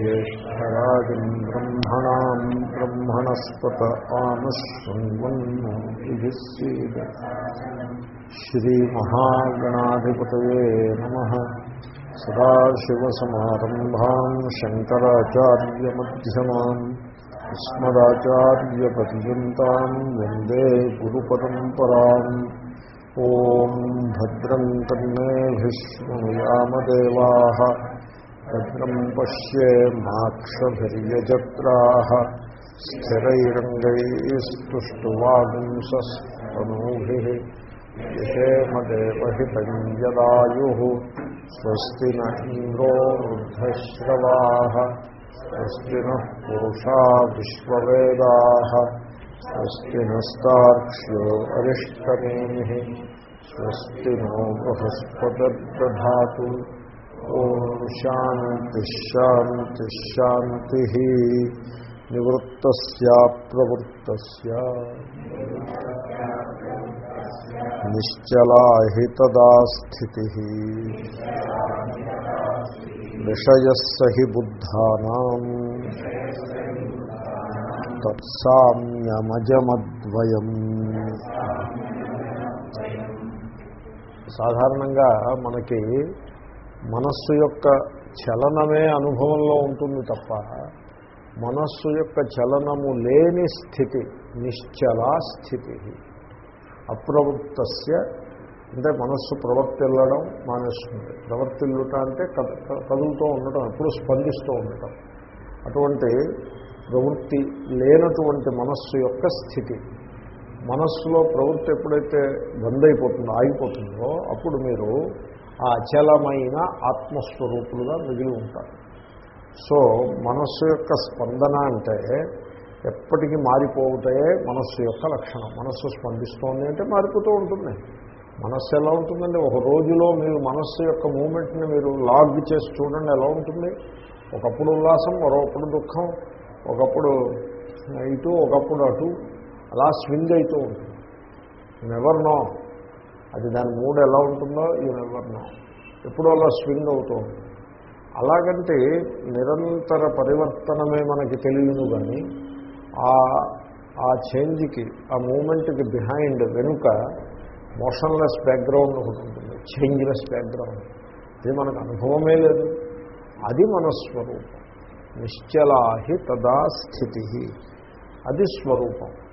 ज्येष्ठराजम् ब्रह्मणाम् ब्रह्मणस्पत आमशृण्वन्नोतिभिः सीद श्रीमहागणाधिपतये नमः सदाशिवसमारम्भाम् शङ्कराचार्यमध्यमान् अस्मदाचार्यपर्यन्ताम् वन्दे गुरुपरम्पराम् ॐ भद्रम् कर्णेभिः शृणुयामदेवाः భద్రం పశ్యేమాక్షజత్రాహ స్థిరైరంగైస్తువాగుంసూభి యశేమదేవదాయు స్వస్తి నంద్రో వృద్ధశ్రవా స్వస్తి నుషా విశ్వవేదా స్వస్తి నస్తాక్ష్యో అరిష్టమే స్వస్తి నో బృహస్పతి ఓం శాంతి శాంతి శాంతి నివృత్త ప్రవృత్త నిశ్చలా హితదా స్థితి విషయస్సి బుద్ధానా తత్సామ్యమజమద్వయం సాధారణంగా మనకి మనస్సు యొక్క చలనమే అనుభవంలో ఉంటుంది తప్ప మనస్సు యొక్క చలనము లేని స్థితి నిశ్చలా స్థితి. అప్రవృత్తస్య అంటే మనస్సు ప్రవర్తిల్లడం మానేస్తుంది. ప్రవర్తిల్లుట అంటే కదులుతూ ఉండటం ఎప్పుడు స్పందిస్తూ ఉండటం. అటువంటి ప్రవృత్తి లేనటువంటి మనస్సు యొక్క స్థితి. మనస్సులో ప్రవృత్తి ఎప్పుడైతే బంద్ అయిపోతుందో ఆగిపోతుందో అప్పుడు మీరు ఆ అచలమైన ఆత్మస్వరూపులుగా మిగిలి ఉంటారు. సో మనస్సు యొక్క స్పందన అంటే ఎప్పటికీ మారిపోతాయే మనస్సు యొక్క లక్షణం. మనస్సు స్పందిస్తోంది అంటే మారిపోతూ ఉంటుంది. మనస్సు ఎలా ఉంటుందండి ఒక రోజులో మీరు మనస్సు యొక్క మూమెంట్ని మీరు లాగ్ చేసి చూడండి ఎలా ఉంటుంది? ఒకప్పుడు ఉల్లాసం మరొకప్పుడు దుఃఖం ఒకప్పుడు ఇటు ఒకప్పుడు అటు అలా స్వింగ్ అవుతూ ఉంటుంది. నెవర్ నో అది దాని మూడ్ ఎలా ఉంటుందో ఈ నెవర్ నో అలా స్వింగ్ అవుతూ ఉంటుంది. అలాగంటే నిరంతర పరివర్తనమే మనకి తెలియదు కానీ ఆ చేంజ్కి ఆ మూమెంట్కి బిహైండ్ వెనుక మోషన్లెస్ బ్యాక్గ్రౌండ్ ఒకటి ఉంటుంది. Changeless background. ఇది మనకు అనుభవమే లేదు. అది మన స్వరూపం. నిశ్చలాహి తదా స్థితి అది స్వరూపం.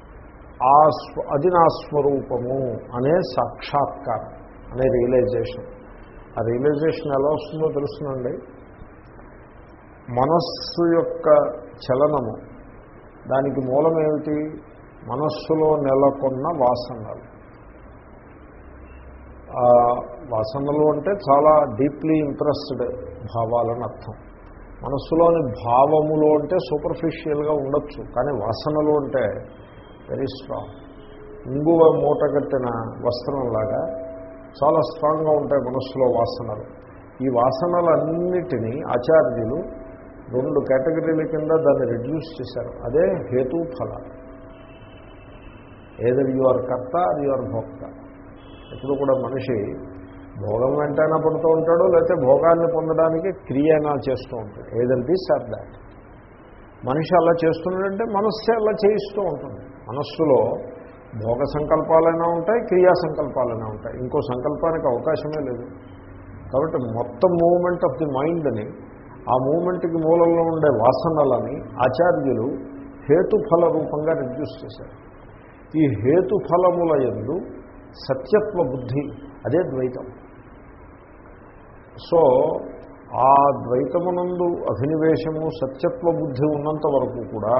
ఆ స్వ అది నా స్వరూపము అనే సాక్షాత్కారం అనే రియలైజేషన్ ఆ రియలైజేషన్ ఎలా వస్తుందో తెలుసునండి. మనస్సు యొక్క చలనము దానికి మూలమేమిటి? మనస్సులో నెలకొన్న వాసనలు. వాసనలు అంటే చాలా డీప్లీ ఇంప్రెస్డ్ భావాలని అర్థం. మనస్సులోని భావములు అంటే సూపర్ఫిషియల్గా ఉండొచ్చు కానీ వాసనలు అంటే వెరీ స్ట్రాంగ్ ఇంగువ మూట కట్టిన వస్త్రంలాగా చాలా స్ట్రాంగ్గా ఉంటాయి మనస్సులో వాసనలు. ఈ వాసనలన్నిటినీ ఆచార్యులు రెండు కేటగిరీల కింద దాన్ని రెడ్యూస్ చేశారు. అదే హేతుఫల ఏదర్ యు ఆర్ కర్త అది యు ఆర్ భోక్త. ఎప్పుడు కూడా మనిషి భోగం వెంటైనా పడుతూ ఉంటాడు లేకపోతే భోగాన్ని పొందడానికి క్రియనా చేస్తూ ఉంటాడు. ఏదర్ దిస్ ఆర్ దాట్ మనిషి అలా చేస్తున్నాడంటే మనస్సే అలా చేయిస్తూ ఉంటుంది. మనస్సులో భోగ సంకల్పాలైనా ఉంటాయి క్రియా సంకల్పాలైనా ఉంటాయి. ఇంకో సంకల్పానికి అవకాశమే లేదు. కాబట్టి మొత్తం మూమెంట్ ఆఫ్ ది మైండ్ని ఆ మూమెంట్కి మూలంలో ఉండే వాసనలని ఆచార్యులు హేతుఫల రూపంగా రెడ్యూస్ చేశారు. ఈ హేతుఫలముల ఎందు సత్యత్వ బుద్ధి అదే ద్వైతం. సో ఆ ద్వైతమునందు అభినివేశము సత్యత్వ బుద్ధి ఉన్నంత వరకు కూడా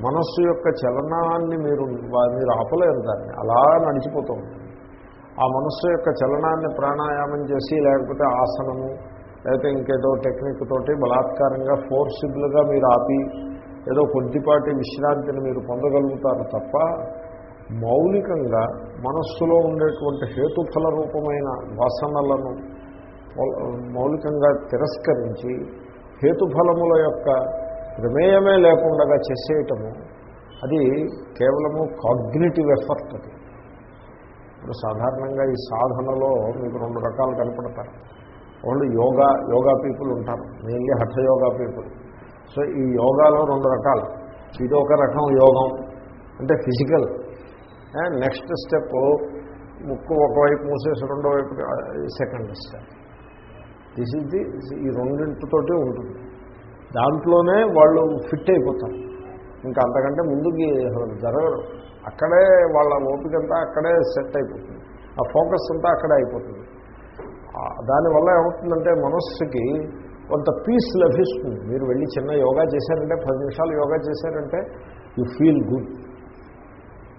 మనస్సు యొక్క చలనాన్ని మీరు మీరు ఆపలేరు దాన్ని. అలా నడిచిపోతుంది. ఆ మనస్సు యొక్క చలనాన్ని ప్రాణాయామం చేసి లేకపోతే ఆసనము లేకపోతే ఇంకేదో టెక్నిక్ తోటి బలాత్కారంగా ఫోర్సిబుల్గా మీరు ఆపి ఏదో కొద్దిపాటి విశ్రాంతిని మీరు పొందగలుగుతారు తప్ప మౌలికంగా మనస్సులో ఉండేటువంటి హేతుఫల రూపమైన వాసనలను మౌలికంగా తిరస్కరించి హేతుఫలముల యొక్క ప్రమేయమే లేకుండా చేసేయటము అది కేవలము కాగ్నిటివ్ ఎఫర్ట్ అది. ఇప్పుడు సాధారణంగా ఈ సాధనలో మీకు రెండు రకాలు కనపడతారు వాళ్ళు యోగా యోగా పీపుల్ ఉంటారు mainly hatha yoga people. So ఈ యోగాలో రెండు రకాలు. ఇది ఒక రకం యోగం అంటే ఫిజికల్. నెక్స్ట్ స్టెప్ ముక్కు ఒకవైపు మూసేసి రెండో వైపు second step. This is the ఈ రెండింటితోటి ఉంటుంది. దాంట్లోనే వాళ్ళు ఫిట్ అయిపోతారు. ఇంకా అంతకంటే ముందుకి జరగరు. అక్కడే వాళ్ళ ఓపిక అంతా అక్కడే సెట్ అయిపోతుంది. ఆ ఫోకస్ అంతా అక్కడే అయిపోతుంది. దానివల్ల ఏమవుతుందంటే మనస్సుకి కొంత పీస్ లభిస్తుంది. మీరు వెళ్ళి చిన్న యోగా చేశారంటే పది నిమిషాలు యోగా చేశారంటే యు ఫీల్ గుడ్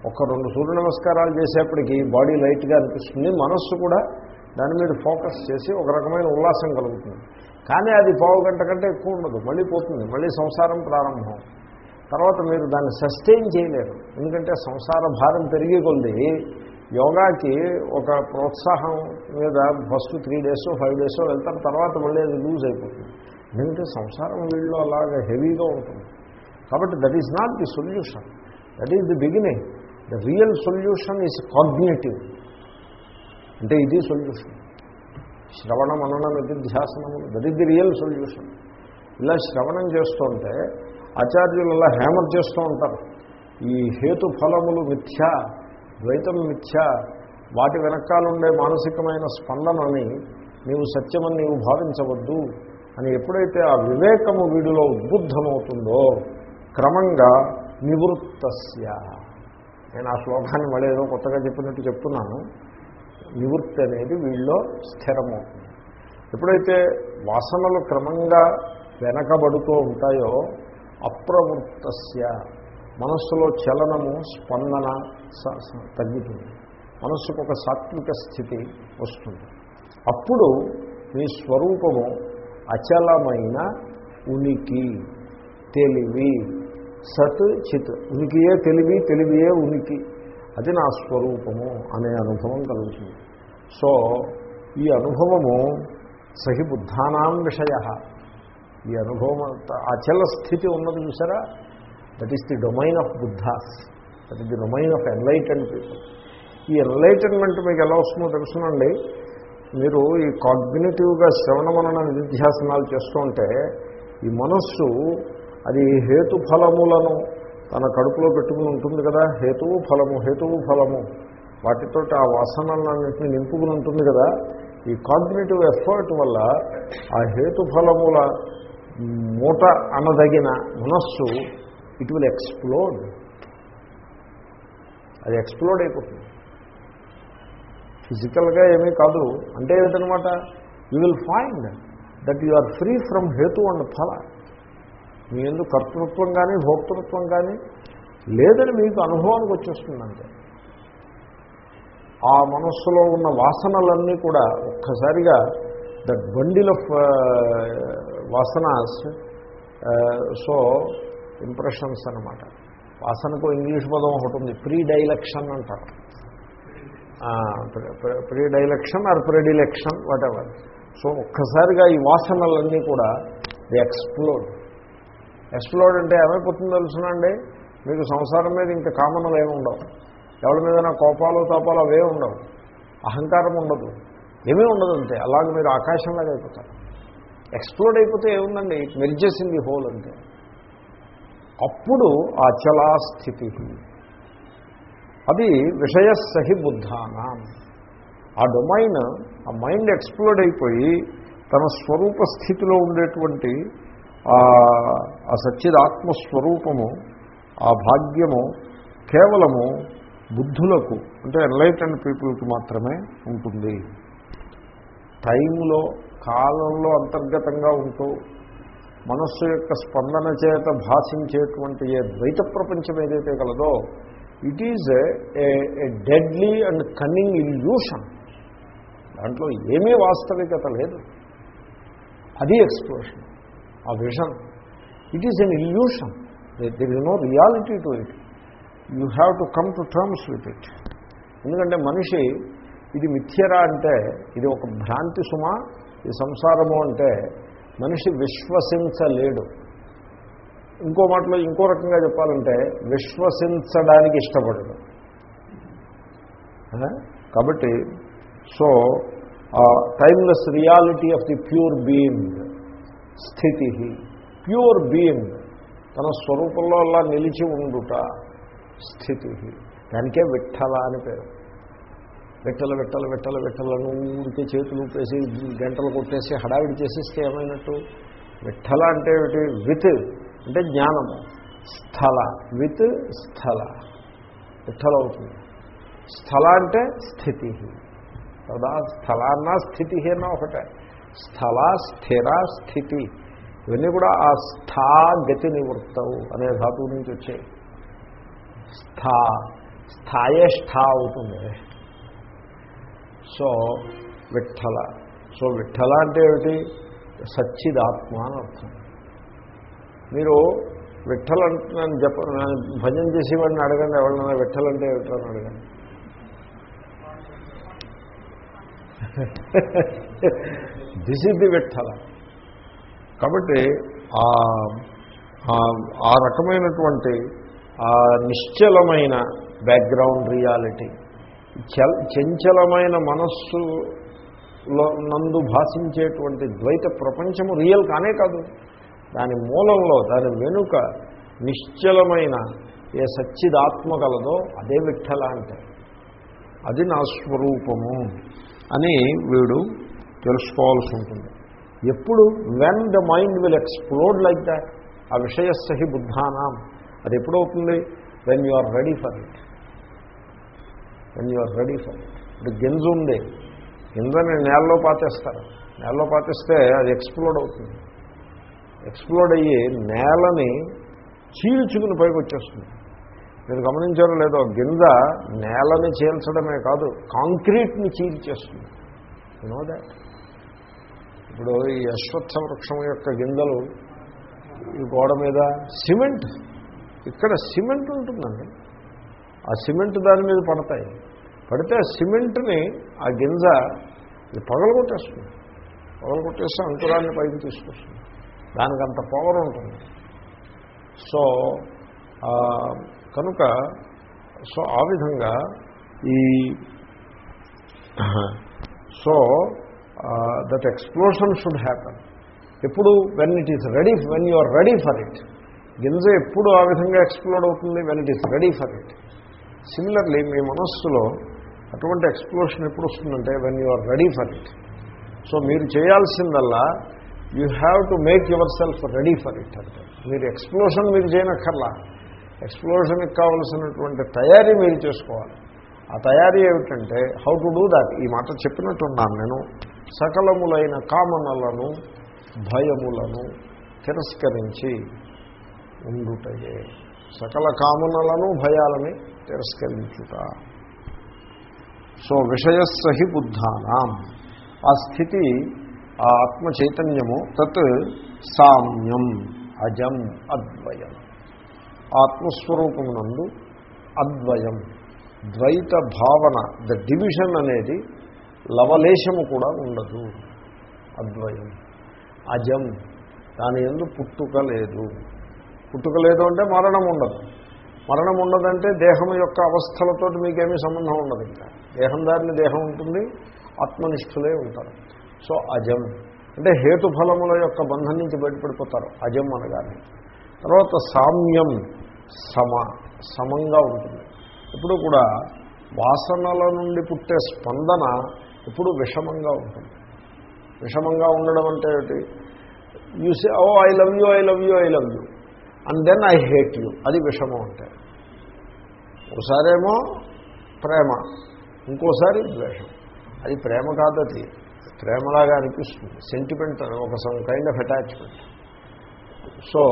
ఒక రెండు సూర్య నమస్కారాలు చేసేప్పటికీ బాడీ లైట్గా అనిపిస్తుంది. మనస్సు కూడా దాని మీద ఫోకస్ చేసి ఒక రకమైన ఉల్లాసం కలుగుతుంది. కానీ అది పావు గంట కంటే ఎక్కువ ఉండదు. మళ్ళీ పోతుంది. మళ్ళీ సంసారం ప్రారంభం. తర్వాత మీరు దాన్ని సస్టైన్ చేయలేరు. ఎందుకంటే సంసార భారం పెరిగే కొద్ది యోగాకి ఒక ప్రోత్సాహం మీద first three days five days వెళ్తారు. తర్వాత మళ్ళీ అది లూజ్ అయిపోతుంది. ఎందుకంటే సంసారం వీళ్ళు అలాగా హెవీగా ఉంటుంది. కాబట్టి that is not the solution that is the beginning the real solution is cognitive అంటే ఇది సొల్యూషన్ శ్రవణ మనన నిధిధ్యాసనములు that is the real solution ఇలా శ్రవణం చేస్తుంటే ఆచార్యులు అలా హేమర్ చేస్తూ ఉంటారు. ఈ హేతు ఫలములు మిథ్య ద్వైతం మిథ్య వాటి వెనకాలండే మానసికమైన స్పందనని నీవు సత్యమని నీవు భావించవద్దు అని ఎప్పుడైతే ఆ వివేకము వీడిలో ఉద్బుద్ధమవుతుందో క్రమంగా నివృత్తస్య. నేను ఆ శ్లోకాన్ని మళ్ళీ ఏదో కొత్తగా చెప్పినట్టు చెప్తున్నాను. నివృత్తి అనేది వీళ్ళలో స్థిరమవుతుంది. ఎప్పుడైతే వాసనలు క్రమంగా వెనకబడుతూ ఉంటాయో అప్రవృత్తస్య మనస్సులో చలనము స్పందన స- తగ్గుతుంది. మనస్సుకు ఒక సాత్విక స్థితి వస్తుంది. అప్పుడు మీ స్వరూపము అచలమైన ఉనికి తెలివి సత్ చిత్. ఉనికియే తెలివి తెలివియే ఉనికి. అది నా స్వరూపము అనే అనుభవం కలుగుతుంది. సో ఈ అనుభవము సహి బుద్ధానాం విషయ. ఈ అనుభవం అచల స్థితి ఉన్నది చూసారా? That is the domain of Buddhas that is the domain of enlightened people ఈ ఎన్లైటన్మెంట్ మీకు ఎలా వస్తుందో తెలుసునండి. మీరు ఈ కాగ్నేటివ్గా శ్రవణ మనన నిధ్యాసనాలు చేస్తూ ఉంటే ఈ మనస్సు అది హేతుఫలములను తన కడుపులో పెట్టుకుని ఉంటుంది కదా హేతువు ఫలము హేతువు ఫలము. వాటితో ఆ వాసనలన్నింటినీ నింపుకుని ఉంటుంది కదా ఈ కాగ్నేటివ్ ఎఫర్ట్ వల్ల ఆ హేతుఫలముల మూట అనదగిన మనస్సు ఇట్ విల్ ఎక్స్ప్లోడ్. అది ఎక్స్ప్లోడ్ అయిపోతుంది. ఫిజికల్గా ఏమీ కాదు అంటే ఏంటనమాట you will find that you are free from హేతు అండ్ ఫల. మీ ఎందుకు కర్తృత్వం కానీ భోక్తృత్వం కానీ లేదని మీకు అనుభవానికి వచ్చేస్తుందంటే ఆ మనస్సులో ఉన్న వాసనలన్నీ కూడా ఒక్కసారిగా that bundle of vasanas so impressions అనమాట వాసనకు ఇంగ్లీష్ పదం ఒకటి ఉంది ప్రీ డైలక్షన్ అంటారు predilection or predilection whatever so ఒక్కసారిగా ఈ వాసనలన్నీ కూడా ది ఎక్స్ప్లోడ్ ఎక్స్ప్లోడ్ అంటే ఏమైపోతుందో తెలుసునండి? మీకు సంసారం మీద ఇంకా కామనలు ఏమి ఉండవు. ఎవరి మీద కోపాలు తాపాలు అవే ఉండవు. అహంకారం ఉండదు. ఏమీ ఉండదు అంతే. అలాగే మీరు ఆకాశంలాగా అయిపోతారు. ఎక్స్ప్లోడ్ అయిపోతే ఏముందండి? It merges in the whole అంతే. అప్పుడు ఆ చలా స్థితి అది విషయసహి బుద్ధానం. ఆ డొమైన్ ఆ మైండ్ ఎక్స్ప్లోడ్ అయిపోయి తన స్వరూప స్థితిలో ఉండేటువంటి ఆ సచ్చిదాత్మస్వరూపము ఆ భాగ్యము కేవలము బుద్ధులకు అంటే ఎన్లైటెండ్ పీపుల్కి మాత్రమే ఉంటుంది. టైంలో కాలంలో అంతర్గతంగా ఉంటూ మనస్సు యొక్క స్పందన చేత భాషించేటువంటి ఏ ద్వైత ప్రపంచం ఏదైతే కలదో it is a deadly and cunning illusion దాంట్లో ఏమీ వాస్తవికత లేదు. అది ఎక్స్ప్లోషన్ ఆ vision it is an illusion there is no reality to it you have to come to terms with it ఎందుకంటే మనిషి ఇది మిథ్యరా అంటే ఇది ఒక భ్రాంతి సుమ ఈ సంసారము అంటే మనిషి విశ్వసించలేడు. ఇంకో మాటలో ఇంకో రకంగా చెప్పాలంటే విశ్వసించడానికి ఇష్టపడడు. కాబట్టి so timeless reality of the pure being స్థితి. ప్యూర్ బీయింగ్ తన స్వరూపంలో అలా నిలిచి ఉండుట స్థితి. దానికే విఠల అని పేరు. విట్టల విట్టల విట్టల విట్టలను ఊరికే చేతులు ఊపేసి గంటలు కొట్టేసి హడావిడి చేసేస్తే ఏమైనట్టు? విఠల అంటే ఏమిటి? విత్ అంటే జ్ఞానము స్థల. విత్ స్థల. విఠల అవుతుంది. స్థల అంటే స్థితి. కదా? స్థలాన్న స్థితి అన్న ఒకటే. స్థల స్థిర స్థితి. ఇవన్నీ కూడా ఆ స్థా గతి నివృత్తవు అనే ధాతువు నుంచి వచ్చాయి. స్థా స్థాయే స్థా అవుతుంది. సో విఠల. సో విఠల అంటే ఏమిటి? సచ్చిదాత్మ అని అర్థం. మీరు విఠల అంటున్నాను చెప్ప భజన చేసేవాడిని అడగండి ఎవరినైనా విఠల అంటే ఏమిటని అడగండి. This the Vithala. కాబట్టి ఆ రకమైనటువంటి ఆ నిశ్చలమైన బ్యాక్గ్రౌండ్ రియాలిటీ చంచలమైన మనస్సులో నందు భాషించేటువంటి ద్వైత ప్రపంచము రియల్ కానే కాదు. దాని మూలంలో దాని వెనుక నిశ్చలమైన ఏ సచ్చిదాత్మ కలదో అదే విఠల అంటే. అది నా స్వరూపము అని వీడు తెలుసుకోవాల్సి ఉంటుంది. ఎప్పుడు when the mind will explode like that ఆ విషయస్థి బుద్ధానాం. అది ఎప్పుడవుతుంది when you are ready for it when you are ready for it ఇప్పుడు గింజ ఉంది. గింజని నేలలో పాతేస్తారు. నేలలో పాతేస్తే అది ఎక్స్ప్లోడ్ అవుతుంది. ఎక్స్ప్లోడ్ అయ్యి నేలని చీల్చుకుని పైకి వచ్చేస్తుంది. మీరు గమనించారో లేదో గింజ నేలని చీల్చడమే కాదు కాంక్రీట్ని చీల్చేస్తుంది. నో దాట్ ఇప్పుడు ఈ అశ్వత్థ వృక్షం యొక్క గింజలు ఈ గోడ మీద సిమెంట్. ఇక్కడ సిమెంట్ ఉంటుందండి. ఆ సిమెంట్ దాని మీద పడతాయి. పడితే ఆ సిమెంట్ని ఆ గింజ పగలగొట్టేస్తుంది. పగలగొట్టేస్తే అంకురాన్ని పైకి తీసుకొస్తుంది. దానికి అంత పవర్ ఉంటుంది. సో కనుక సో ఆ విధంగా ఈ so that explosion should happen ఎప్పుడు when it is ready when you are ready for it గింజ ఎప్పుడు ఆ విధంగా ఎక్స్ప్లోడ్ అవుతుంది? When it is ready for it similarly మీ మనస్సులో అటువంటి ఎక్స్ప్లోషన్ ఎప్పుడు వస్తుందంటే when you are ready for it so మీరు చేయాల్సిందల్లా you have to make yourself ready for it అంటే. మీరు ఎక్స్ప్లోషన్ మీరు చేయనక్కర్లా. ఎక్స్ప్లోషన్కి కావలసినటువంటి తయారీ మీరు చేసుకోవాలి. ఆ తయారీ ఏమిటంటే హౌ టు డూ దాట్ ఈ మాట చెప్పినట్టున్నాను నేను. సకలములైన కామనలను భయములను తిరస్కరించి ఉండుటయే. సకల కామనలను భయాలని తిరస్కరించుట. సో విషయస్సహి బుద్ధానాం. ఆ స్థితి ఆ ఆత్మ చైతన్యము తత్ సామ్యం అజం అద్వయం. ఆత్మస్వరూపమునందు అద్వయం. ద్వైత భావన ద డివిజన్ అనేది లవలేశము కూడా ఉండదు. అద్వయం. అజం. దాని ఎందు పుట్టుక లేదు. పుట్టుక లేదు అంటే మరణం ఉండదు. మరణం ఉండదంటే దేహం యొక్క అవస్థలతో మీకేమీ సంబంధం ఉండదు ఇంకా. దేహం దారిని దేహం ఉంటుంది ఆత్మనిష్ఠులే ఉంటారు. సో అజం. అంటే హేతుఫలముల యొక్క బంధం నుంచి బయటపడిపోతారు. అజం అనగానే. తర్వాత సామ్యం సమ. సమంగా ఉంటుంది. ఇప్పుడు కూడా వాసనల నుండి పుట్టే స్పందన ఎప్పుడు విషమంగా ఉంటుంది. విషమంగా ఉండడం అంటే ఏమిటి? You say oh I love you I love you I love you and then I hate you అది విషమం అంటే. ఒకసారేమో ప్రేమ ఇంకోసారి ద్వేషం. అది ప్రేమ కాదు అది. ప్రేమలాగా అనిపిస్తుంది. సెంటిమెంట్ ఒక some kind of attachment so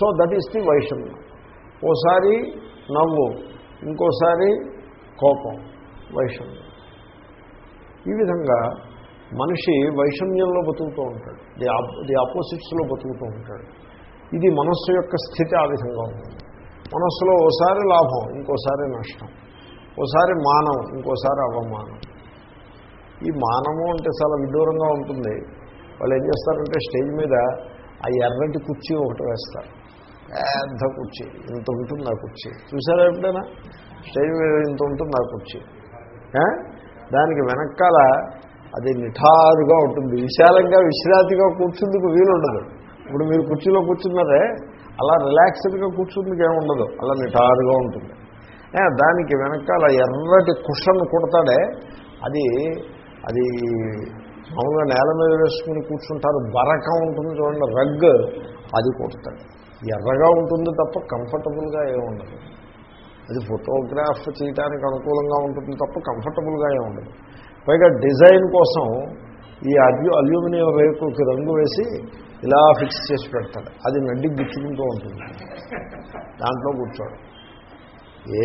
so that is the వైషమ్యం ఓసారి నవ్వు ఇంకోసారి కోపం వైషమ్యం ఈ విధంగా మనిషి వైషమ్యంలో బతుకుతూ ఉంటాడు. ది ది ఆపోజిట్స్లో బతుకుతూ ఉంటాడు. ఇది మనస్సు యొక్క స్థితి ఆ విధంగా ఉంటుంది. మనస్సులో ఓసారి లాభం ఇంకోసారి నష్టం. ఓసారి మానం ఇంకోసారి అవమానం. ఈ మానము అంటే చాలా విదూరంగా ఉంటుంది. వాళ్ళు ఏం చేస్తారంటే స్టేజ్ మీద ఆ ఎర్రటి కుర్చీ ఒకటి వేస్తారు. పెద్ద కుర్చీ ఇంత ఉంటుంది ఆ కుర్చీ. చూసారా ఎప్పుడైనా? స్టేజ్ మీద ఇంత ఉంటుంది ఆ కుర్చీ. దానికి వెనకాల అది నిఠారుగా ఉంటుంది. విశాలంగా విశ్రాంతిగా కూర్చుందుకు వీలుండదు. ఇప్పుడు మీరు కుర్చీలో కూర్చున్నారే అలా రిలాక్స్డ్గా కూర్చుందుకు ఏముండదు. అలా నిఠారుగా ఉంటుంది. దానికి వెనకాల ఎర్రటి కుషన్ కుడతాడే అది అది మామూలుగా నేల మీద వేసుకుని కూర్చుంటారు. బరకం ఉంటుంది చూడండి రగ్ అది కుడతాడు. ఎర్రగా ఉంటుంది తప్ప కంఫర్టబుల్గా ఏముండదు. అది ఫోటోగ్రాఫ్ చేయడానికి అనుకూలంగా ఉంటుంది తప్ప కంఫర్టబుల్గా ఉండదు. పైగా డిజైన్ కోసం ఈ అల్యూ అల్యూమినియం రేకుకి రంగు వేసి ఇలా ఫిక్స్ చేసి పెడతాడు. అది నడ్డి గుచ్చుకుంటూ ఉంటుంది. దాంట్లో కూర్చోడు.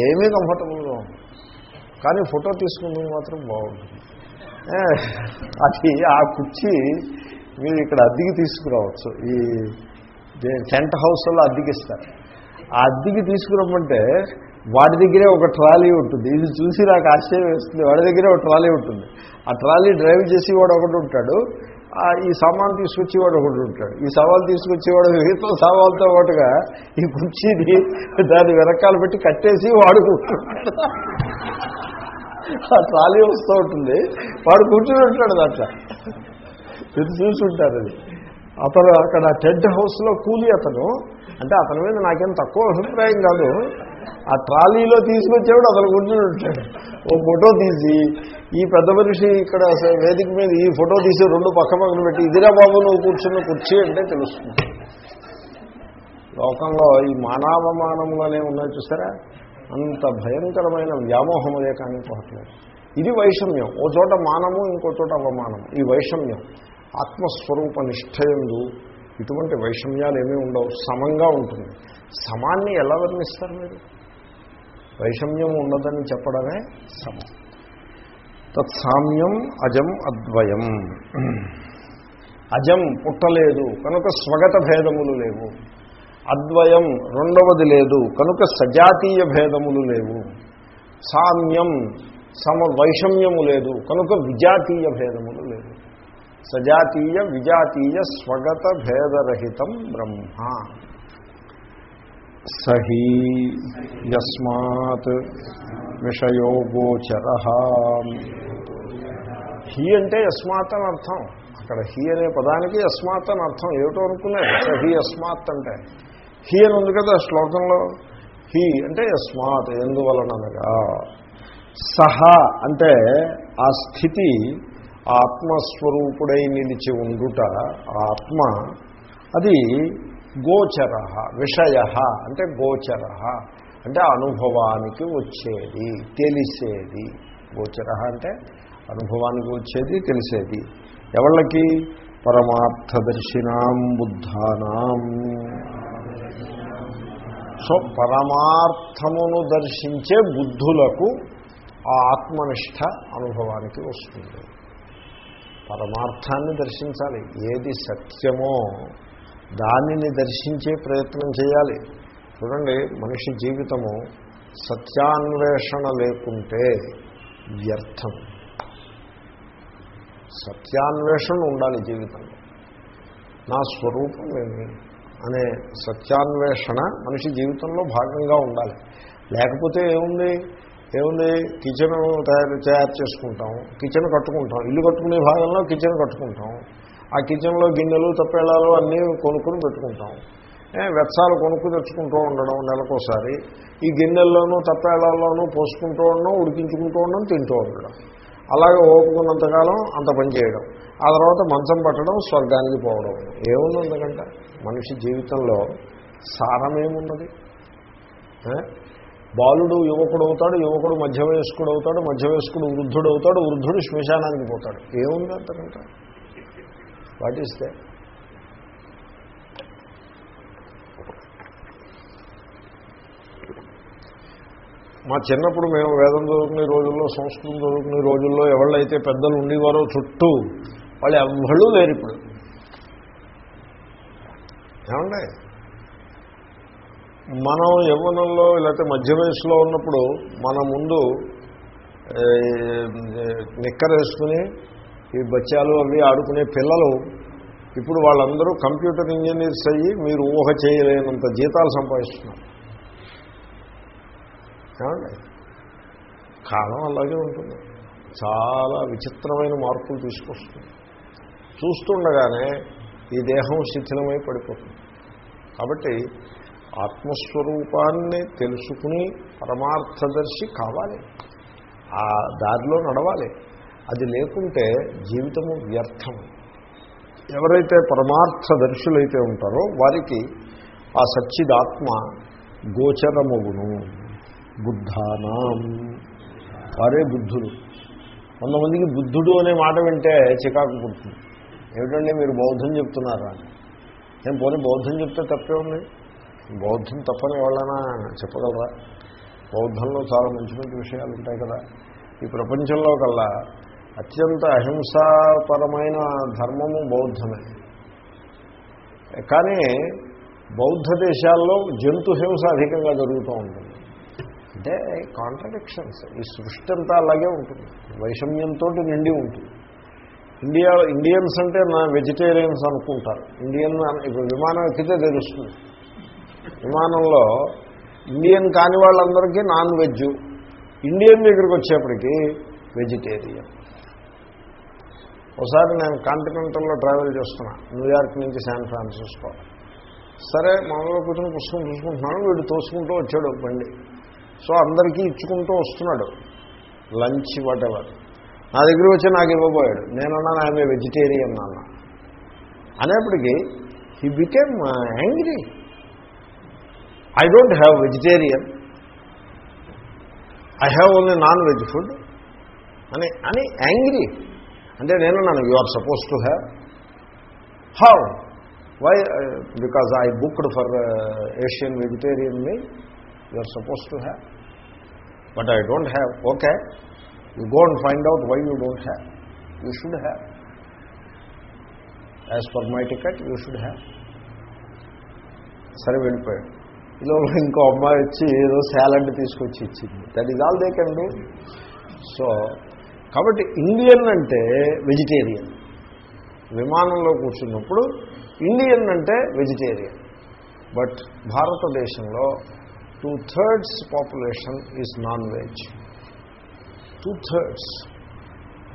ఏమీ కంఫర్టబుల్గా ఉంటుంది కానీ ఫోటో తీసుకునేది మాత్రం బాగుంటుంది. అది ఆ కుర్చీ మీరు ఇక్కడ అద్దెకి తీసుకురావచ్చు. ఈ టెంట్ హౌస్లో అద్దెకిస్తారు ఆ అద్దెకి తీసుకురమ్మంటే వాడి దగ్గరే ఒక ట్రాలీ ఉంటుంది. ఇది చూసి నాకు ఆశ్చర్యం వేస్తుంది. వాడి దగ్గరే ఒక ట్రాలీ ఉంటుంది. ఆ ట్రాలీ డ్రైవ్ చేసి వాడు ఒకటి ఉంటాడు. ఈ సామాన్ తీసుకొచ్చేవాడు ఒకటి ఉంటాడు. ఈ సవాల్ తీసుకొచ్చేవాడు మిగతా సవాల్తో పాటుగా ఈ కుర్చీని దాన్ని వెనకాల పెట్టి కట్టేసి వాడుకుంటుంటాడు ఆ ట్రాలీ వస్తూ ఉంటుంది. వాడు కూర్చుని ఉంటాడు దాంట్లో. ఇది చూసుంటారు అది. అతను అక్కడ టెంట్ హౌస్లో కూలి అతను. అంటే అతని మీద నాకేం తక్కువ అభిప్రాయం కాదు. ఆ ట్రాలీలో తీసుకొచ్చేవాడు అతను కూర్చుని ఉంటాడు. ఓ ఫోటో తీసి ఈ పెద్ద మనిషి ఇక్కడ వేదిక మీద ఈ ఫోటో తీసి రెండు పక్క పక్కన పెట్టి ఇదిరా బాబు నువ్వు కూర్చున్న కుర్చీ అంటే తెలుస్తుంది. లోకంలో ఈ మానవమానములు ఉన్నాయి చూసారా? అంత భయంకరమైన వ్యామోహములే కానీ పోవట్లేదు. ఇది వైషమ్యం. ఓ చోట మానము ఇంకో చోట అవమానం. ఈ వైషమ్యం. ఆత్మస్వరూప నిష్ఠయందు ఇటువంటి వైషమ్యాలు ఏమీ ఉండవు. సమంగా ఉంటుంది. సమాన్ని ఎలా వర్ణిస్తారు మీరు? వైషమ్యం ఉండదని చెప్పడమే సమం. తత్సామ్యం అజం అద్వయం. అజం పుట్టలేదు కనుక స్వగత భేదములు లేవు. అద్వయం రెండవది లేదు కనుక సజాతీయ భేదములు లేవు. సామ్యం సమ వైషమ్యము లేదు కనుక విజాతీయ భేదములు లేదు సజాతీయ విజాతీయ స్వగత భేదరహితం బ్రహ్మ. సహీ యస్మాత్ విషయోగోచర హీ అంటే యస్మాత్ అని అర్థం. అక్కడ హీ అనే పదానికి యస్మాత్ అని అర్థం. ఏమిటో అనుకున్నాడు సహీ యస్మాత్ అంటే. హీ అని ఉంది కదా శ్లోకంలో. హీ అంటే యస్మాత్ ఎందువలనగా సహ అంటే ఆ స్థితి ఆత్మస్వరూపుడై నిలిచి ఉండుట. ఆత్మ అది గోచర విషయ అంటే గోచర అంటే అనుభవానికి వచ్చేది తెలిసేది. గోచర అంటే అనుభవానికి వచ్చేది తెలిసేది. ఎవళ్ళకి? పరమార్థదర్శినాం బుద్ధానాం. సో పరమార్థమును దర్శించే బుద్ధులకు ఆ ఆత్మనిష్ట అనుభవానికి వస్తుంది. పరమార్థాన్ని దర్శించాలి. ఏది సత్యమో దానిని దర్శించే ప్రయత్నం చేయాలి. చూడండి మనిషి జీవితము సత్యాన్వేషణ లేకుంటే వ్యర్థం. సత్యాన్వేషణ ఉండాలి జీవితంలో. నా స్వరూపం ఏమి? అనే సత్యాన్వేషణ మనిషి జీవితంలో భాగంగా ఉండాలి. లేకపోతే ఏముంది? ఏముంది? కిచెన్ తయారు తయారు చేసుకుంటాం. కిచెన్ కట్టుకుంటాం. ఇల్లు కట్టుకునే భాగంలో కిచెన్ కట్టుకుంటాం. ఆ కిచెన్లో గిన్నెలు తప్పేళాలు అన్నీ కొనుక్కుని పెట్టుకుంటాం. వెత్సాలు వెచ్చాలు కొనుక్కు తెచ్చుకుంటూ ఉండడం నెలకోసారి. ఈ గిన్నెల్లోనూ తప్పేళాల్లోనూ పోసుకుంటూ ఉండడం ఉడికించుకుంటూ ఉండడం తింటూ ఉండడం. అలాగే ఓపుకున్నంతకాలం అంత పని చేయడం. ఆ తర్వాత మంచం పట్టడం స్వర్గానికి పోవడం. ఏముంది అంతకంటే? మనిషి జీవితంలో సారమేమున్నది బాలుడు యువకుడు అవుతాడు యువకుడు మధ్య వయస్కుడు అవుతాడు మధ్య వయస్కుడు వృద్ధుడు అవుతాడు వృద్ధుడు శ్మశానానికి పోతాడు. ఏముంది అంతకంటే? What is they? మా చిన్నప్పుడు మేము వేదం చదువుకునే రోజుల్లో సంస్కృతం చదువుకునే రోజుల్లో ఎవళ్ళైతే పెద్దలు ఉండేవారో చుట్టూ వాళ్ళు ఎవ్వళ్ళు లేరు ఇప్పుడు. ఏమండి? మనం యవ్వనంలో లేకపోతే మధ్య వయసులో ఉన్నప్పుడు మన ముందు నిక్కరేసుకుని ఈ బచ్చాలు అవి ఆడుకునే పిల్లలు ఇప్పుడు వాళ్ళందరూ కంప్యూటర్ ఇంజనీర్స్ అయ్యి మీరు ఊహ చేయలేనంత జీతాలు సంపాదిస్తున్నారు. ఏమండి? కాలం అలాగే ఉంటుంది. చాలా విచిత్రమైన మార్పులు తీసుకొస్తుంది. చూస్తుండగానే ఈ దేహం శిథిలమై పడిపోతుంది. కాబట్టి ఆత్మస్వరూపాన్ని తెలుసుకుని పరమార్థదర్శి కావాలి. ఆ దారిలో నడవాలి. అది లేకుంటే జీవితము వ్యర్థం. ఎవరైతే పరమార్థ దర్శులైతే ఉంటారో వారికి ఆ సచ్చిదాత్మ గోచరమగును. బుద్ధానాం. వారే బుద్ధుడు కొంతమందికి బుద్ధుడు అనే మాట వింటే చికాకు పుడుతుంది. ఏమిటండి మీరు బౌద్ధం చెప్తున్నారా? నేను పోనీ బౌద్ధం చెప్తే తప్పే ఉంది? బౌద్ధం తప్పని ఎవరైనా చెప్పగలరా? బౌద్ధంలో చాలా మంచి మంచి విషయాలు ఉంటాయి కదా. ఈ ప్రపంచంలో కల్లా అత్యంత అహింసాపరమైన ధర్మము బౌద్ధమే. కానీ బౌద్ధ దేశాల్లో జంతు హింస అధికంగా జరుగుతూ ఉంటుంది. అంటే కాంట్రడిక్షన్స్ ఈ సృష్టి అంతా అలాగే ఉంటుంది. వైషమ్యంతో నిండి ఉంటుంది. ఇండియా ఇండియన్స్ అంటే నా వెజిటేరియన్స్ అనుకుంటారు. ఇండియన్ ఇప్పుడు విమానం ఎక్కితే తెలుస్తుంది. విమానంలో ఇండియన్ కాని వాళ్ళందరికీ నాన్ వెజ్ ఇండియన్ దగ్గరికి వచ్చేప్పటికీ వెజిటేరియన్ ఒకసారి నేను కాంటినెంటల్లో ట్రావెల్ చేస్తున్నా న్యూయార్క్ నుంచి శాన్ ఫ్రాన్సిస్కో. సరే మామూలుగా కూర్చొని పుస్తకం చూసుకుంటున్నాను వీడు తోసుకుంటూ వచ్చాడు బండి. సో అందరికీ ఇచ్చుకుంటూ వస్తున్నాడు. లంచ్ వాటెవర్ నా దగ్గర వచ్చి నాకు ఇవ్వబోయాడు. నేనన్నాను ఆమె వెజిటేరియన్ నాన్న. అనేప్పటికీ he became angry I don't have vegetarian I have only non veg food అని అని యాంగ్రీ అంటే నేను నన్ను you are suppose to have how why because I booked for Asian vegetarian meal you are suppose to have but I don't have okay you go and find out why you don't have you should have as per my ticket you should have సరే వెళ్ళిపోయాడు. ఇలా ఇంకో అమ్మాయి వచ్చి ఏదో salad తీసుకొచ్చి ఇచ్చింది. That is all they can do so కాబట్టి ఇండియన్ అంటే వెజిటేరియన్. విమానంలో కూర్చున్నప్పుడు ఇండియన్ అంటే వెజిటేరియన్. బట్ భారతదేశంలో two thirds population is non veg two thirds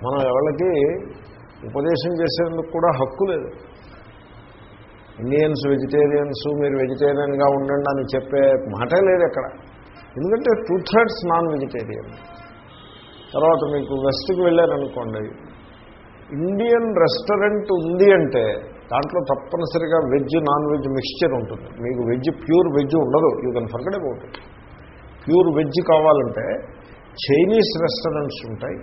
మనం ఎవరికి ఉపదేశం చేసేందుకు కూడా హక్కు లేదు. ఇండియన్స్ వెజిటేరియన్స్ మీరు వెజిటేరియన్గా ఉండండి అని చెప్పే మాటే లేదు అక్కడ ఎందుకంటే టూ థర్డ్స్ నాన్ వెజిటేరియన్ తర్వాత మీకు వెస్ట్కి వెళ్ళారనుకోండి ఇండియన్ రెస్టారెంట్ ఉంది అంటే దాంట్లో తప్పనిసరిగా వెజ్ నాన్ వెజ్ మిక్స్చర్ ఉంటుంది. మీకు వెజ్ ప్యూర్ వెజ్ ఉండదు. You can forget about pure veg కావాలంటే చైనీస్ రెస్టారెంట్స్ ఉంటాయి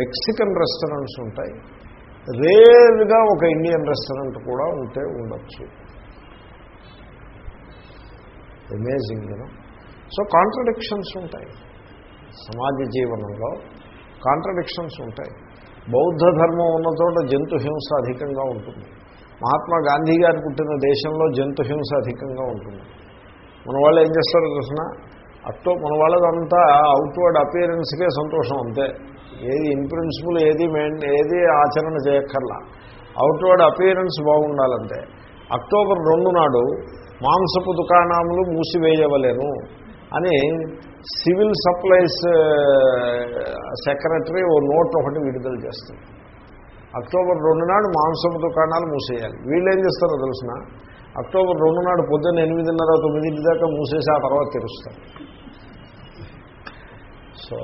మెక్సికన్ రెస్టారెంట్స్ ఉంటాయి రేర్గా ఒక ఇండియన్ రెస్టారెంట్ కూడా ఉంటే ఉండొచ్చు. అమేజింగ్ సో కాంట్రడిక్షన్స్ ఉంటాయి. సమాజ జీవనంలో కాంట్రడిక్షన్స్ ఉంటాయి. బౌద్ధ ధర్మం ఉన్న చోట జంతు హింస అధికంగా ఉంటుంది. మహాత్మా గాంధీ గారు పుట్టిన దేశంలో జంతు హింస అధికంగా ఉంటుంది. మన వాళ్ళు ఏం చేస్తారో చూసిన? అట్టో మన వాళ్ళదంతా అవుట్వర్డ్ అపియరెన్స్కే సంతోషం అంతే. ఏది ఇన్ ప్రిన్సిపల్ ఏది మెయిన్ ఏది ఆచరణ చేయక్కర్లా. అవుట్వర్డ్ అపియరెన్స్ బాగుండాలంటే. అక్టోబర్ రెండు నాడు మాంసపు దుకాణాములు మూసివేయవలేను అని civil supplies secretary a note ఒకటి విడుదల చేస్తుంది. అక్టోబర్ రెండు నాడు మాంసపు దుకాణాలు మూసేయాలి. వీళ్ళు ఏం చేస్తారో తెలిసిన? అక్టోబర్ రెండు నాడు పొద్దున్న ఎనిమిదిన్నర తొమ్మిదింటి దాకా మూసేసి ఆ తర్వాత తెరుస్తారు. So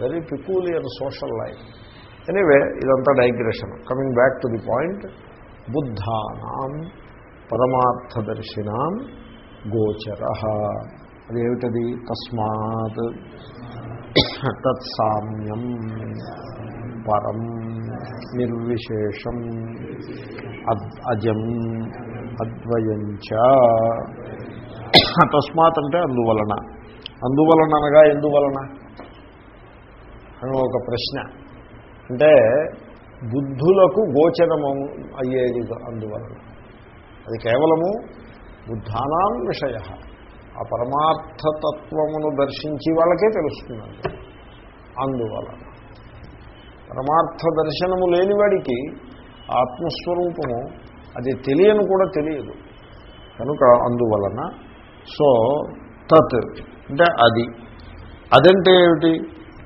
very peculiar social life anyway ఇదంతా digression coming back to the point బుద్ధానాం పరమార్థదర్శినాం గోచర. అదేమిటది? తస్మాత్ తత్సామ్యం పరం నిర్విశేషం అజం అద్వయంచ తస్మాత్ అంటే అందువలన. అందువలన అనగా ఎందువలన? అని ఒక ప్రశ్న. అంటే బుద్ధులకు గోచరము అయ్యేది అందువలన. అది కేవలము బుద్ధానాం విషయ. ఆ పరమార్థతత్వమును దర్శించి వాళ్ళకే తెలుస్తుందండి అందువలన పరమార్థ దర్శనము లేనివాడికి ఆత్మస్వరూపము అది తెలియను కూడా తెలియదు. కనుక అందువలన సో తత్ అంటే అది. అదంటే ఏమిటి?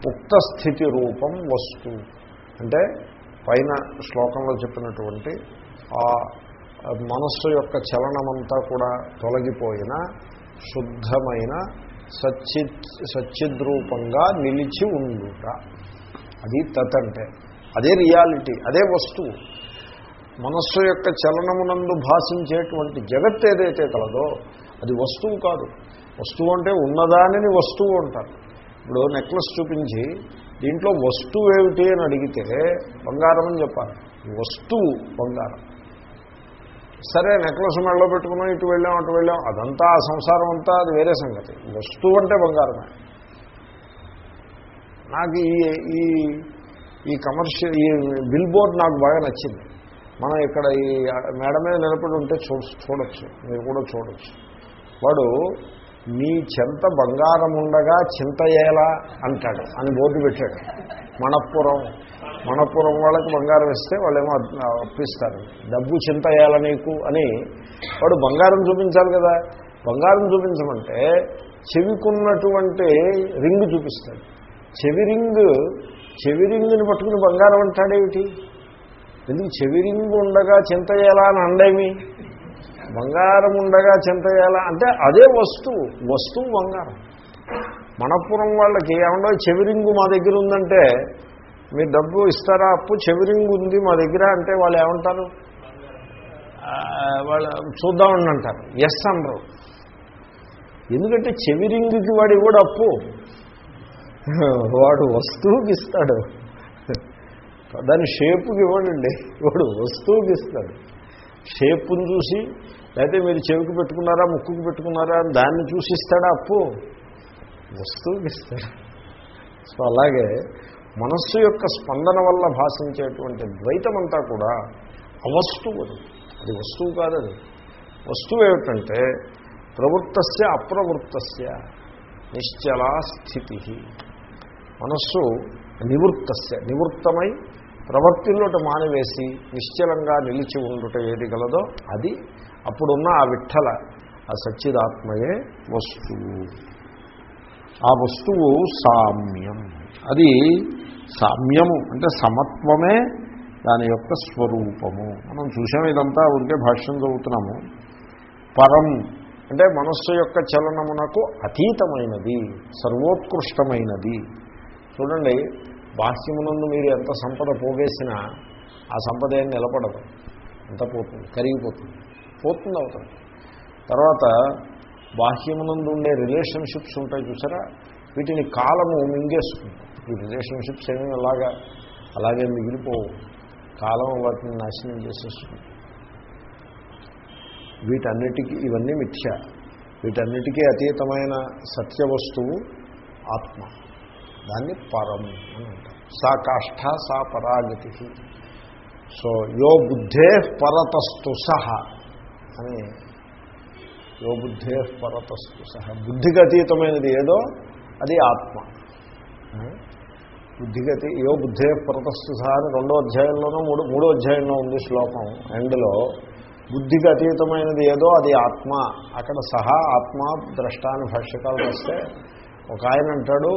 ఉక్త స్థితి రూపం వస్తు. అంటే పైన శ్లోకంలో చెప్పినటువంటి ఆ మనస్సు యొక్క చలనమంతా కూడా తొలగిపోయిన శుద్ధమైన సచ్చిత్ సచ్చిద్రూపంగా నిలిచి ఉండుట. అది తత్ అంటే అదే రియాలిటీ అదే వస్తువు. మనస్సు యొక్క చలనమునందు భాషించేటువంటి జగత్ ఏదైతే కలదో అది వస్తువు కాదు. వస్తువు అంటే ఉన్నదానిని వస్తువు అంటారు. ఇప్పుడు నెక్లెస్ చూపించి దీంట్లో వస్తువు ఏమిటి అని అడిగితే బంగారం అని చెప్పాలి. వస్తువు బంగారం. సరే నెక్లెస్ మెడలో పెట్టుకున్నాం ఇటు వెళ్ళాం అటు వెళ్ళాం. అదంతా ఆ సంసారం అంతా అది వేరే సంగతి. వస్తువు అంటే బంగారమే. నాకు ఈ ఈ ఈ కమర్షియల్ ఈ బిల్ బోర్డ్ నాకు బాగా నచ్చింది. మనం ఇక్కడ ఈ మేడ మీద నిలబడి ఉంటే చూ చూడొచ్చు. మీరు కూడా చూడొచ్చు. వాడు నీ చెంత బంగారం ఉండగా చింతయేలా అంటాడు. అని బోర్డు పెట్టాడు. మణప్పురం మనపురం వాళ్ళకి బంగారం ఇస్తే వాళ్ళేమో అప్పిస్తారు. డబ్బు చింత చింతయేల నీకు అని వాడు బంగారం చూపించాలి కదా. బంగారం చూపించమంటే చెవికున్నటువంటి రింగ్ చూపిస్తాడు. చెవి రింగ్ చెవి రింగ్ని పట్టుకుని బంగారం అంటాడేమిటి ఎందుకు చెవి రింగ్ ఉండగా చింతయేలా అని అండేమి బంగారం ఉండగా చింతయాల అంటే అదే వస్తువు వస్తువు బంగారం. మనపురం వాళ్ళకి ఏమన్నా చెవిరింగు మా దగ్గర ఉందంటే మీరు డబ్బు ఇస్తారా అప్పు చెవిరింగు ఉంది మా దగ్గర అంటే వాళ్ళు ఏమంటారు? వాళ్ళు చూద్దామని అంటారు. ఎస్ అనరు ఎందుకంటే చెవిరింగుకి వాడు ఇవ్వడు అప్పు. వాడు వస్తువుకి ఇస్తాడు. దాని షేపుకి ఇవ్వడండి. వాడు వస్తువుకి ఇస్తాడు. షేపుని చూసి లేకపోతే మీరు చెవికి పెట్టుకున్నారా ముక్కుకి పెట్టుకున్నారా అని దాన్ని చూసి ఇస్తాడా అప్పు? వస్తువుకి ఇస్తాడు. సో అలాగే మనస్సు యొక్క స్పందన వల్ల భాషించేటువంటి ద్వైతమంతా కూడా అవస్తువు అది. అది వస్తువు కాదు అది. వస్తువు ఏమిటంటే ప్రవృత్తస్య అప్రవృత్తస్య నిశ్చలా స్థితి మనస్సు నివృత్తస్య నివృత్తమై ప్రవర్తిల్లోట మానివేసి నిశ్చలంగా నిలిచి ఉండుట ఏది గలదో అది. అప్పుడున్న ఆ విఠల ఆ సచ్చిదాత్మయే వస్తువు. ఆ వస్తువు సామ్యం. అది సామ్యము అంటే సమత్వమే దాని యొక్క స్వరూపము. మనం చూసాం ఇదంతా ఉంటే భాష్యం చదువుతున్నాము. పరం అంటే మనస్సు యొక్క చలనమునకు అతీతమైనది సర్వోత్కృష్టమైనది. చూడండి బాహ్యమునందు మీరు ఎంత సంపద పోగేసినా ఆ సంపద ఏం నిలబడదు. అంత పోతుంది కరిగిపోతుంది పోతుంది అవుతుంది తర్వాత బాహ్యమునందు ఉండే రిలేషన్షిప్స్ ఉంటాయి చూసారా? వీటిని కాలము మింగేస్తుంది. ఈ రిలేషన్షిప్స్ ఏమీ అలాగా అలాగే మిగిలిపోవు. కాలం వాటిని నాశనం చేసేస్తుంది. వీటన్నిటికీ ఇవన్నీ మిథ్య. వీటన్నిటికీ అతీతమైన సత్య వస్తువు ఆత్మ. దాన్ని పరం అని అంటారు. సా కాష్ఠ సా పరాగతి సో యో బుద్ధే పరతస్తు సహ అని యో బుద్ధే పరతస్తు సహ. బుద్ధికి అతీతమైనది ఏదో? అది ఆత్మ. బుద్ధిగతి యో బుద్ధే పరతస్తు సహా అని రెండో అధ్యాయంలోనూ మూడు మూడో అధ్యాయంలో ఉంది శ్లోకం. ఎండ్లో బుద్ధికి అతీతమైనది ఏదో అది ఆత్మ. అక్కడ సహా ఆత్మ ద్రష్ట అని భాష్యకాలు వస్తే ఒక ఆయన అంటాడు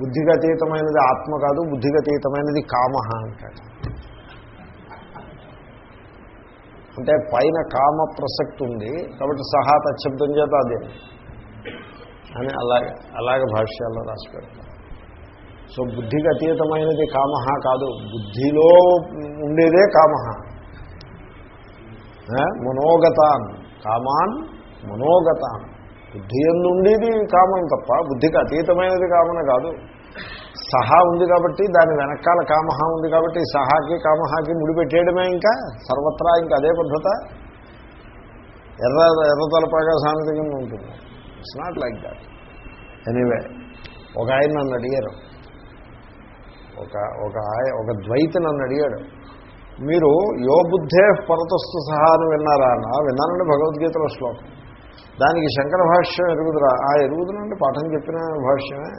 బుద్ధికి అతీతమైనది ఆత్మ కాదు బుద్ధికి అతీతమైనది కామ అంటాడు. అంటే పైన కామ ప్రసక్తి ఉంది కాబట్టి సహా తచ్చబ్దం చేత అదే అని అలాగే అలాగే భాష్యాల్లో రాసి పెడతాం సో బుద్ధికి అతీతమైనది కామ కాదు. బుద్ధిలో ఉండేదే కామ మనోగతాన్. కామాన్ మనోగతాన్. బుద్ధి ఎందుండేది కామం తప్ప బుద్ధికి అతీతమైనది కామన కాదు. సహా ఉంది కాబట్టి దాని వెనకాల కామహ ఉంది కాబట్టి సహాకి కామహాకి ముడిపెట్టేయడమే ఇంకా? సర్వత్రా ఇంకా అదే పద్ధత? ఎర్ర ఎర్రతలపాగా సామెత కింద ఉంటుంది. It's not like that anyway ఒక ఆయన నన్ను అడిగారు. ఒక ఒక ఆయ ఒక ద్వైత నన్ను అడిగాడు. మీరు యో బుద్ధే పరతస్తు సహా అని విన్నారా అన్న? విన్నానండి భగవద్గీతలో శ్లోకం. దానికి శంకర భాష్యం ఎరుగుదురా? ఆ ఎరుగుదునండి పాఠం చెప్పిన భాష్యమే.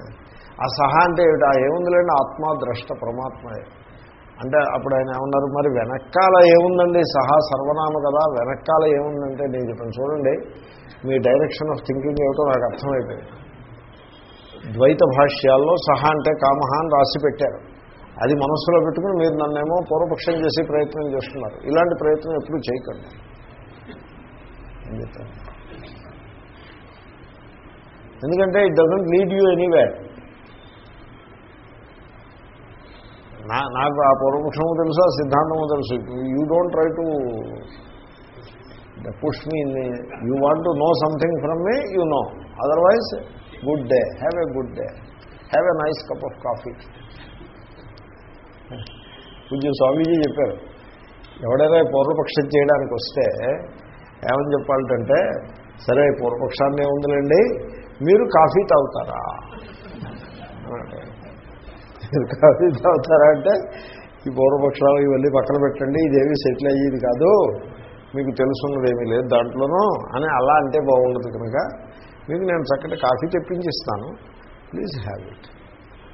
ఆ సహా అంటే ఏమిటి? ఆ ఏముందిలేండి? ఆత్మ ద్రష్ట పరమాత్మయే అంటే అప్పుడు ఆయన ఏమన్నారు? మరి వెనకాల ఏముందండి? సహా సర్వనామ కదా. వెనకాల ఏముందంటే నేను చెప్పాను. చూడండి మీ డైరెక్షన్ ఆఫ్ థింకింగ్ ఏమిటో నాకు అర్థమైపోయింది. ద్వైత భాష్యాల్లో సహా అంటే కామహ అని రాసి పెట్టారు. అది మనస్సులో పెట్టుకుని మీరు నన్నేమో పూర్వపక్షం చేసే ప్రయత్నం చేస్తున్నారు. ఇలాంటి ప్రయత్నం ఎప్పుడూ చేయకండి. ఎందుకంటే it doesn't lead you anyway నా నాకు ఆ పూర్వపక్షము తెలుసు ఆ సిద్ధాంతము తెలుసు. You don't try to push me you want to know something from me you know otherwise good day have a good day have a nice cup of coffee కొంచెం స్వామీజీ చెప్పారు ఎవడైనా పూర్వపక్షం చేయడానికి వస్తే ఏమని చెప్పాలంటే సరే పూర్వపక్షాన్ని ఉందిలేండి మీరు కాఫీ తాగుతారా? మీరు కాఫీ తాగుతారా? అంటే ఈ పూర్వపక్షాలు ఇవన్నీ పక్కన పెట్టండి ఇదేమీ సెటిల్ అయ్యేది కాదు మీకు తెలుసున్నదేమీ లేదు దాంట్లోనూ అని అలా అంటే బాగుండదు కనుక మీకు నేను చక్కటి కాఫీ తెప్పించిస్తాను ప్లీజ్ హ్యావ్ ఇట్.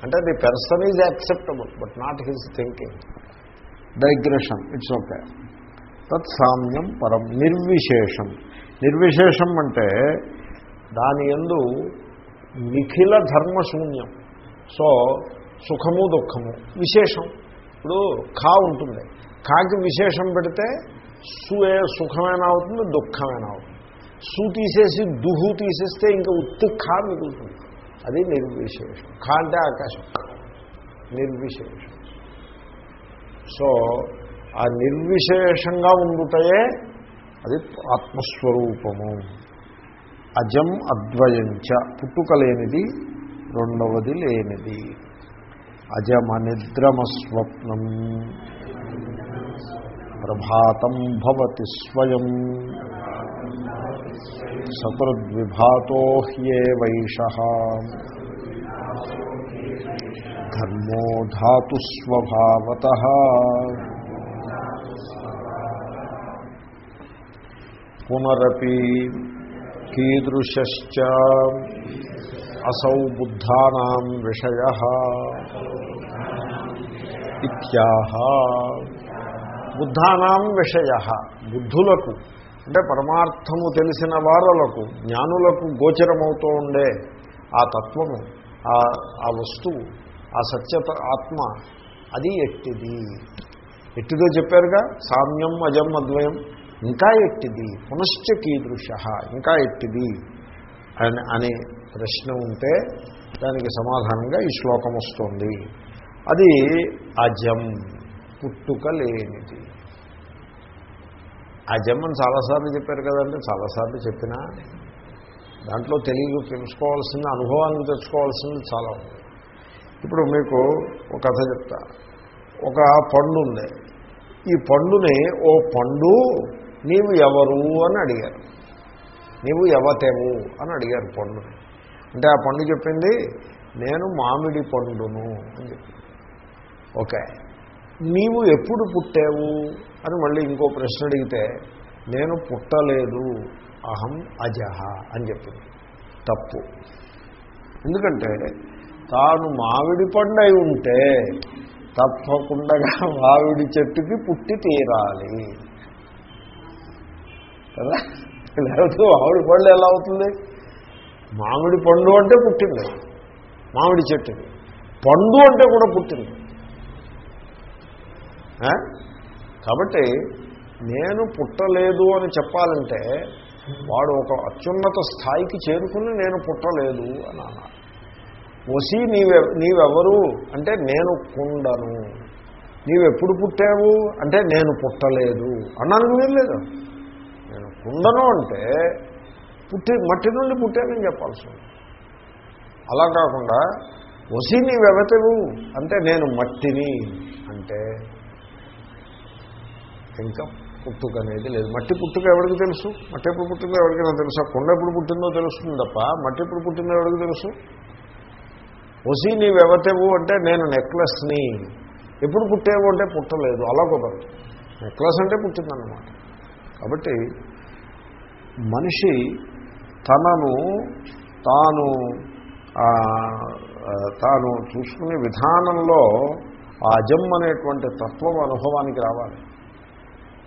అంటే the person is acceptable but not his thinking digression it's okay తత్సామ్యం పరం నిర్విశేషం. నిర్విశేషం అంటే దాని ఎందు నిఖిల ధర్మశూన్యం. సో సుఖము దుఃఖము విశేషం. ఇప్పుడు ఖా ఉంటుంది. ఖాకి విశేషం పెడితే సు ఏ సుఖమైనా అవుతుంది దుఃఖమైనా అవుతుంది. సు తీసేసి దుహు తీసేస్తే ఇంకా ఉత్తి ఖా మిగులుతుంది. అది నిర్విశేషం. ఖ అంటే ఆకాశం. నిర్విశేషం. సో ఆ నిర్విశేషంగా ఉండుటయే అది ఆత్మస్వరూపము. అజం అద్వయంచ పుట్టుక లేనిది రెండవది లేనిది. అజమనిద్రమస్వప్నం ప్రభాతం భవతి స్వయం. సకృద్విభాతో హ్యే వైష. ధర్మో ధాతుస్వభావత పునరపి కీదృశ్చ అసౌ బుద్ధానా విషయ. ఇత్యాహ బుద్ధానాం విషయ. బుద్ధులకు అంటే పరమార్థము తెలిసిన వారలకు జ్ఞానులకు గోచరమవుతూ ఉండే ఆ తత్వము ఆ వస్తువు ఆ సత్యత ఆత్మ అది ఎట్టిది? ఎట్టిదో చెప్పారుగా? సామ్యం అజం అద్వయం ఇంకా ఎట్టిది? పునశ్చ కీదృశ ఇంకా ఎట్టిది? అని అనే ప్రశ్న ఉంటే దానికి సమాధానంగా ఈ శ్లోకం వస్తుంది. అది అజం పుట్టుక లేనిది. ఆ జన్మను చాలాసార్లు చెప్పారు కదండి చాలాసార్లు చెప్పినా దాంట్లో తెలివి తెలుసుకోవాల్సింది అనుభవాన్ని తెచ్చుకోవాల్సింది చాలా ఉంది. ఇప్పుడు మీకు ఒక కథ చెప్తా. ఒక పండు ఉంది. ఈ పండుని ఓ పండు నీవు ఎవరు? అని అడిగారు. నీవు ఎవతేవు అని అడిగారు పండుని. అంటే ఆ పండు చెప్పింది నేను మామిడి పండును అని చెప్పింది. ఓకే. నీవు ఎప్పుడు పుట్టావు? అని మళ్ళీ ఇంకో ప్రశ్న అడిగితే నేను పుట్టలేదు అహం అజహ అని చెప్పింది. తప్పు. ఎందుకంటే తాను మామిడి పండు అయి ఉంటే తప్పకుండా మామిడి చెట్టుకి పుట్టి తీరాలి. కదా? లేకపోతే మామిడి పండు ఎలా అవుతుంది? మామిడి పండు అంటే పుట్టింది. మామిడి చెట్టుకి పండు అంటే కూడా పుట్టింది. కాబట్టి నేను పుట్టలేదు అని చెప్పాలంటే వాడు ఒక అత్యున్నత స్థాయికి చేరుకుని నేను పుట్టలేదు అని అన్నారు. వసి నీవె నీవెవరు? అంటే నేను కుండను. నీవెప్పుడు పుట్టావు? అంటే నేను పుట్టలేదు. అన్నాను వీల్లేదు నేను కుండను అంటే పుట్టి మట్టి నుండి పుట్టానని చెప్పాల్సి ఉంది. అలా కాకుండా వసి నీవెవతవు అంటే నేను మట్టిని అంటే ఇంకా పుట్టుక అనేది లేదు. మట్టి పుట్టుక ఎవరికి తెలుసు? మట్టి ఎప్పుడు పుట్టిందో ఎవరికైనా తెలుసా. కొండ ఎప్పుడు పుట్టిందో తెలుస్తుంది తప్ప మట్టి ఎప్పుడు పుట్టిందో ఎవరికి తెలుసు? వసి నీవెవతేవు అంటే నేను నెక్లెస్ని. ఎప్పుడు పుట్టేవు అంటే పుట్టలేదు. అలా కుదరదు నెక్లెస్ అంటే పుట్టిందన్నమాట. కాబట్టి మనిషి తనను తాను తాను చూసుకునే విధానంలో ఆ అజం అనేటువంటి తత్వం అనుభవానికి రావాలి.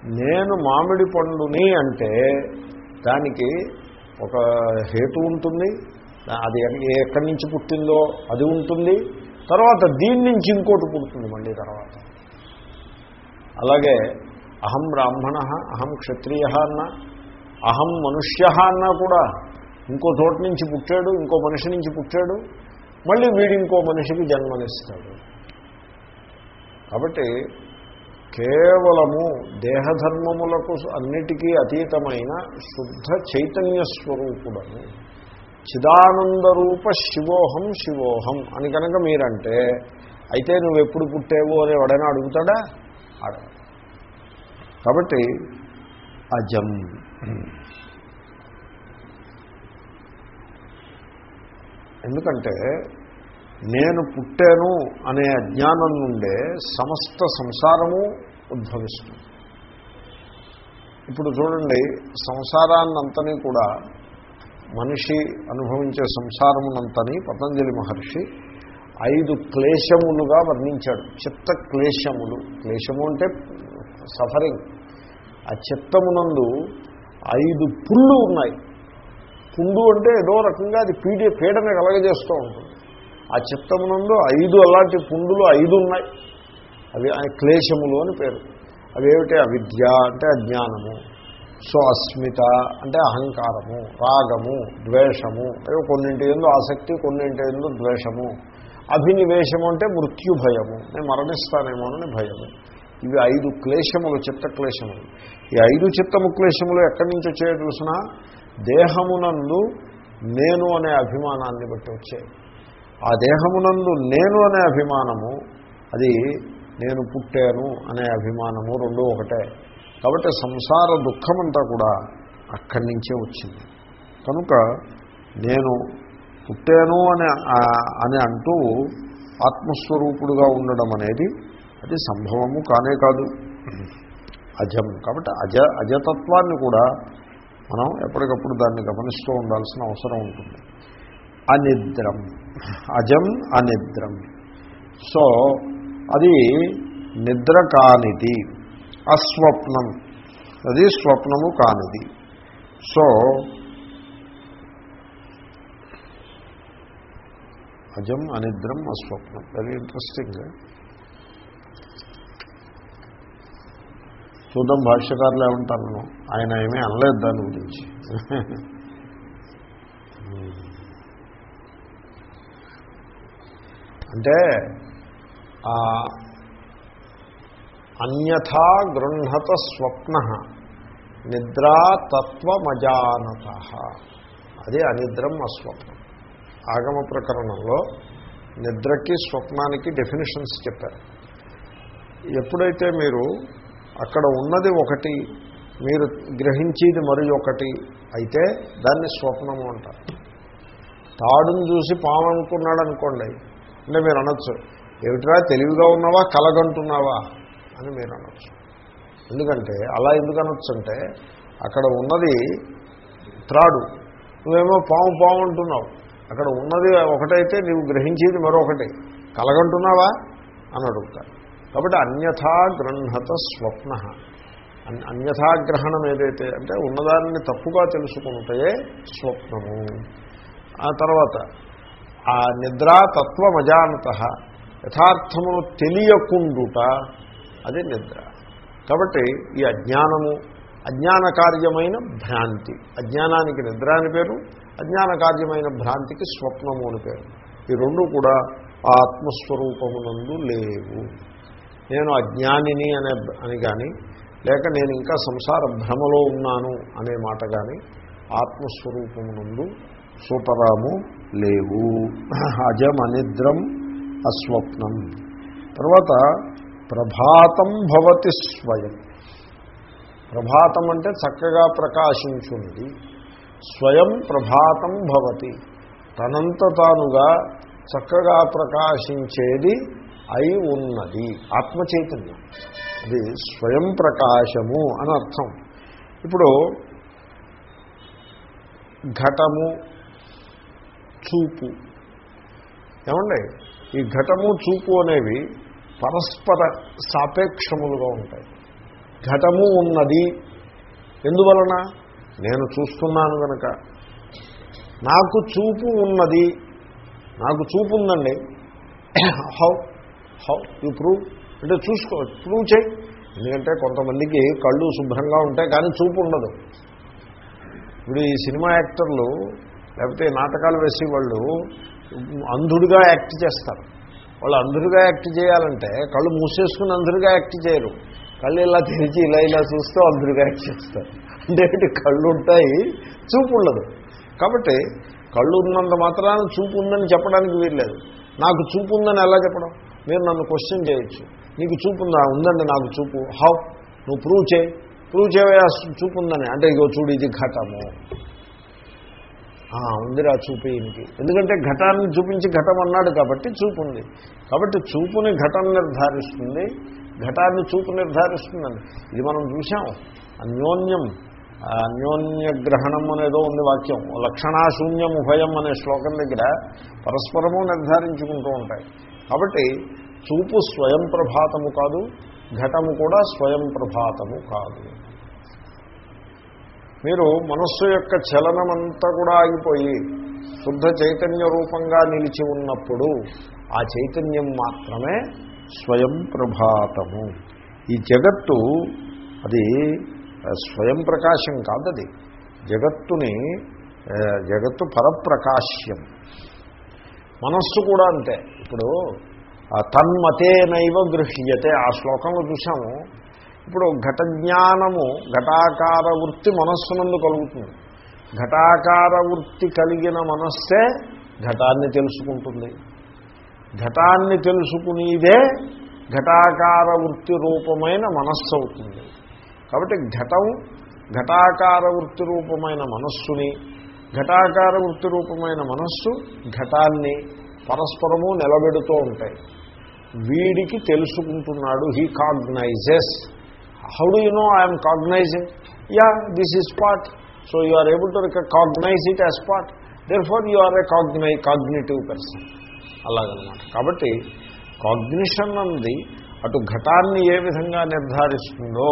నేను మామిడి పండుని అంటే దానికి ఒక హేతు ఉంటుంది అది ఎక్కడి నుంచి పుట్టిందో అది ఉంటుంది తర్వాత దీని నుంచి ఇంకోటి పుడుతుంది మళ్ళీ తర్వాత. అలాగే అహం బ్రాహ్మణ అహం క్షత్రియ అన్న అహం మనుష్య అన్నా కూడా ఇంకో చోట నుంచి పుట్టాడు ఇంకో మనిషి నుంచి పుట్టాడు మళ్ళీ వీడు ఇంకో మనిషికి జన్మనిస్తాడు. కాబట్టి కేవలము దేహధర్మములకు అన్నిటికీ అతీతమైన శుద్ధ చైతన్య స్వరూపుడను. చిదానందరూప శివోహం శివోహం అని కనుక మీరంటే అయితే నువ్వు ఎప్పుడు పుట్టేవో? అని ఎవడైనా అడుగుతాడా? కాబట్టి అజం. ఎందుకంటే నేను పుట్టాను అనే అజ్ఞానం నుండే సమస్త సంసారము ఉద్భవిస్తుంది. ఇప్పుడు చూడండి సంసారాన్నంతని కూడా మనిషి అనుభవించే సంసారమునంతని పతంజలి మహర్షి ఐదు క్లేశములుగా వర్ణించాడు. చిత్త క్లేశములు. క్లేశము అంటే సఫరింగ్. ఆ చిత్తమునందు ఐదు పుళ్ళు ఉన్నాయి. పుండు అంటే ఏదో రకంగా అది పీడి పీడన కలగజేస్తూ ఉంటుంది. ఆ చిత్తమునందు ఐదు అలాంటి పుండులు ఐదు ఉన్నాయి అవి ఆయన క్లేశములు అని పేరు. అవేమిటి? అవిద్య అంటే అజ్ఞానము. సో అస్మిత అంటే అహంకారము రాగము ద్వేషము. అవి కొన్నింటి ఎందు ఆసక్తి కొన్నింటి ఎందు ద్వేషము. అభినివేశము అంటే మృత్యు భయము. నేను మరణిస్తానేమోనని భయము. ఇవి ఐదు క్లేశములు చిత్త క్లేశములు ఈ ఐదు చిత్తము క్లేశములు ఎక్కడి నుంచి వచ్చాయో చూసినా దేహమునందు నేను అనే అభిమానాన్ని బట్టి వచ్చాయి. ఆ దేహమునందు నేను అనే అభిమానము అది నేను పుట్టాను అనే అభిమానము రెండు ఒకటే. కాబట్టి సంసార దుఃఖమంతా కూడా అక్కడి నుంచే వచ్చింది. కనుక నేను పుట్టాను అని అని అంటూ ఆత్మస్వరూపుడుగా ఉండడం అనేది అది సంభవము కానే కాదు. అజం. కాబట్టి అజ అజతత్వాన్ని కూడా మనం ఎప్పటికప్పుడు దాన్ని గమనిస్తూ ఉండాల్సిన అవసరం ఉంటుంది. అనిద్రం. అజం అనిద్రం. సో అది నిద్ర కానిది అస్వప్నం. అది స్వప్నము కానిది. సో అజం అనిద్రం అస్వప్నం. Very interesting eh? చూద్దాం భాష్యకారులు ఏమంటారు ఆయన ఏమీ అనలేదు దాని గురించి. Hmm. అంటే అన్యథా గృహత స్వప్న నిద్రాతత్వమజానత అదే అనిద్రం అస్వప్నం. ఆగమ ప్రకరణంలో నిద్రకి స్వప్నానికి డెఫినేషన్స్ చెప్పారు. ఎప్పుడైతే మీరు అక్కడ ఉన్నది ఒకటి మీరు గ్రహించేది మరి ఒకటి అయితే దాన్ని స్వప్నము అంటారు. తాడును చూసి పాము అనుకున్నాడు అనుకోండి అంటే మీరు అనొచ్చు. ఏమిట్రా తెలివిగా ఉన్నావా కలగంటున్నావా అని మీరు అనొచ్చు. ఎందుకంటే అలా ఎందుకు అనొచ్చు అంటే అక్కడ ఉన్నది త్రాడు. నువ్వేమో పాము పాము అంటున్నావు. అక్కడ ఉన్నది ఒకటైతే నువ్వు గ్రహించేది మరొకటి. కలగంటున్నావా అని అడుగుతారు. కాబట్టి అన్యథా గ్రహత స్వప్న. అన్యథాగ్రహణం ఏదైతే అంటే ఉన్నదాన్ని తప్పుగా తెలుసుకుంటే స్వప్నము. ఆ తర్వాత ఆ నిద్రాతత్వమజానత. యథార్థమును తెలియకుండుట అది నిద్ర. కాబట్టి ఈ అజ్ఞానము అజ్ఞాన కార్యమైన భ్రాంతి. అజ్ఞానానికి నిద్ర అని పేరు అజ్ఞాన కార్యమైన భ్రాంతికి స్వప్నము అని పేరు. ఈ రెండు కూడా ఆత్మస్వరూపమునందు లేవు. నేను అజ్ఞానిని అనే అని కానీ లేక నేను ఇంకా సంసార భ్రమలో ఉన్నాను అనే మాట కానీ ఆత్మస్వరూపమునందు సూపరాము లేవు. అజం అనిద్రం అస్వప్నం. తర్వాత ప్రభాతం భవతి స్వయం. ప్రభాతం అంటే చక్కగా ప్రకాశించున్నది స్వయం ప్రభాతం భవతి. తనంత తానుగా చక్కగా ప్రకాశించేది అయి ఉన్నది. ఆత్మచైతన్యం. అది స్వయం ప్రకాశము అని అర్థం ఇప్పుడు ఘటము చూపు. ఏమండి? ఈ ఘటము చూపు అనేవి పరస్పర సాపేక్షములుగా ఉంటాయి. ఘటము ఉన్నది. ఎందువలన? నేను చూస్తున్నాను కనుక నాకు చూపు ఉన్నది. నాకు చూపు ఉందండి. హౌ? హౌ? You prove? అంటే చూసుకో ప్రూవ్ చేయి. ఎందుకంటే కొంతమందికి కళ్ళు శుభ్రంగా ఉంటాయి కానీ చూపు ఉండదు. ఇప్పుడు ఈ సినిమా యాక్టర్లు లేకపోతే నాటకాలు వేసే వాళ్ళు అంధుడిగా యాక్ట్ చేస్తారు. వాళ్ళు అంధుడిగా యాక్ట్ చేయాలంటే కళ్ళు మూసేసుకుని అంధుడిగా యాక్ట్ చేయరు. కళ్ళు ఇలా తెరిచి ఇలా ఇలా చూస్తూ అంధుడిగా యాక్ట్ చేస్తారు. అంటే కళ్ళు ఉంటాయి చూపు ఉండదు. కాబట్టి కళ్ళు ఉన్నంత మాత్రాన చూపు ఉందని చెప్పడానికి వీల్లేదు. నాకు చూపు ఉందని ఎలా చెప్పడం? మీరు నన్ను క్వశ్చన్ చేయొచ్చు. నీకు చూపు ఉందా? ఉందండి నాకు చూపు. హౌ? నువ్వు ప్రూవ్ చేయి. ప్రూవ్ చేయవే చూపు ఉందని. అంటే ఇగో చూడు ఇది ఘటము. ఉందిరా చూపు ఈయనకి. ఎందుకంటే ఘటాన్ని చూపించి ఘటం అన్నాడు కాబట్టి చూపు ఉంది. కాబట్టి చూపుని ఘటం నిర్ధారిస్తుంది. ఘటాన్ని చూపు నిర్ధారిస్తుందండి. ఇది మనం చూసాం అన్యోన్యం అన్యోన్య గ్రహణం అనేదో ఉంది వాక్యం. లక్షణాశూన్యం ఉభయం అనే శ్లోకం దగ్గర పరస్పరము నిర్ధారించుకుంటూ ఉంటాయి. కాబట్టి చూపు స్వయం ప్రభాతము కాదు ఘటము కూడా స్వయం ప్రభాతము కాదు. మీరు మనస్సు యొక్క చలనమంతా కూడా ఆగిపోయి శుద్ధ చైతన్య రూపంగా నిలిచి ఉన్నప్పుడు ఆ చైతన్యం మాత్రమే స్వయం ప్రభాతము. ఈ జగత్తు అది స్వయం ప్రకాశం కాదది. జగత్తుని జగత్తు పరప్రకాశ్యం. మనస్సు కూడా అంతే. ఇప్పుడు తన్మతేనైవ గృహ్యతే ఆ శ్లోకంలో చూసాము ఇప్పుడు ఘట జ్ఞానము ఘటాకార వృత్తి మనస్సునందు కలుగుతుంది. ఘటాకార వృత్తి కలిగిన మనస్సే ఘటాన్ని తెలుసుకుంటుంది. ఘటాన్ని తెలుసుకునేదే ఘటాకార వృత్తి రూపమైన మనస్సు అవుతుంది. కాబట్టి ఘటం ఘటాకార వృత్తి రూపమైన మనస్సుని ఘటాకార వృత్తి రూపమైన మనస్సు ఘటాన్ని పరస్పరము నిలబెడుతూ ఉంటాయి. వీడికి తెలుసుకుంటున్నాడు he cognizes how do you know I'm cognizing yeah this is part so you are able to cognize it as part therefore you are a cogni cognitive person అలాగనమాట. కాబట్టి కాగ్నిషన్ అన్నది అటు ఘటాన్ని ఏ విధంగా నిర్ధారిస్తుందో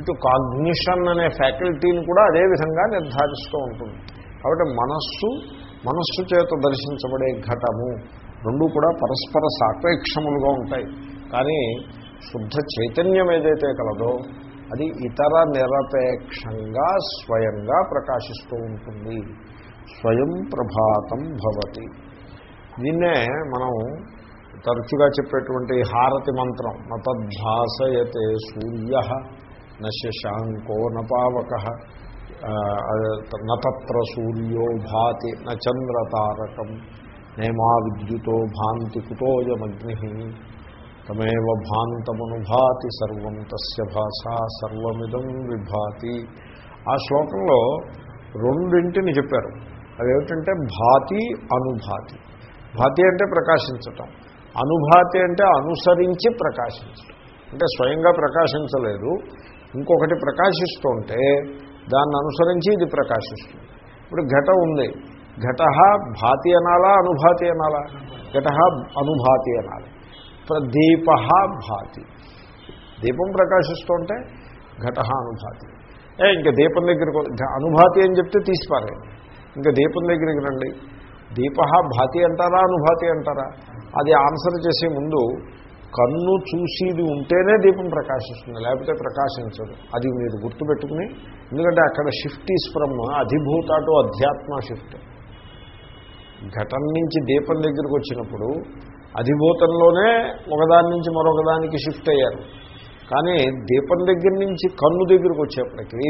ఇటు కాగ్నిషన్ అనే ఫ్యాకల్టీని కూడా అదే విధంగా నిర్ధారిస్తూ ఉంటుంది. కాబట్టి మనస్సు మనస్సు చేత దర్శించబడే ఘటము రెండు కూడా పరస్పర సాపేక్షములుగా ఉంటాయి. కానీ శుద్ధ చైతన్యం ఏదైతే కలదో అది ఇతర నిరపేక్షంగా స్వయంగా ప్రకాశిస్తూ ఉంటుంది. స్వయం ప్రభాతం భవతి. దీన్నే మనం తరచుగా చెప్పేటువంటి హారతి మంత్రం నతద్భాసయతే సూర్య నశాంకో నపావక నతత్ర సూర్యో భాతి న నేమా విద్యుతో భాంతి కుతోయమగ్ని. తమేవ భాంతమనుభాతి సర్వం తస్య భాషా సర్వమిదం విభాతి. ఆ శ్లోకంలో రెండింటిని చెప్పారు. అదేమిటంటే భాతి అనుభాతి. భాతి అంటే ప్రకాశించటం. అనుభాతి అంటే అనుసరించి ప్రకాశించటం. అంటే స్వయంగా ప్రకాశించలేదు. ఇంకొకటి ప్రకాశిస్తుంటే దాన్ని అనుసరించి ఇది ప్రకాశిస్తుంది. ఇప్పుడు ఘటం ఉంది. ఘట భాతి అనాలా అనుభాతి అనాలా? ఘట అనుభాతి అనాలి. దీప భాతి. దీపం ప్రకాశిస్తుంటే ఘట అనుభాతి. ఏ ఇంకా దీపం దగ్గరకు అనుభాతి అని చెప్తే తీసిపారండి ఇంకా దీపం దగ్గరికి రండి. దీప భాతి అంటారా అనుభాతి అంటారా? అది ఆన్సర్ చేసే ముందు కన్ను చూసేది ఉంటేనే దీపం ప్రకాశిస్తుంది లేకపోతే ప్రకాశించదు. అది మీరు గుర్తుపెట్టుకుని ఎందుకంటే అక్కడ షిఫ్ట్ ఈస్ ఫ్రమ్ అధిభూత టు అధ్యాత్మ షిఫ్ట్. ఘటం నుంచి దీపం దగ్గరికి వచ్చినప్పుడు అధిభూతంలోనే ఒకదాని నుంచి మరొకదానికి షిఫ్ట్ అయ్యారు. కానీ దీపం దగ్గర నుంచి కన్ను దగ్గరికి వచ్చేప్పటికీ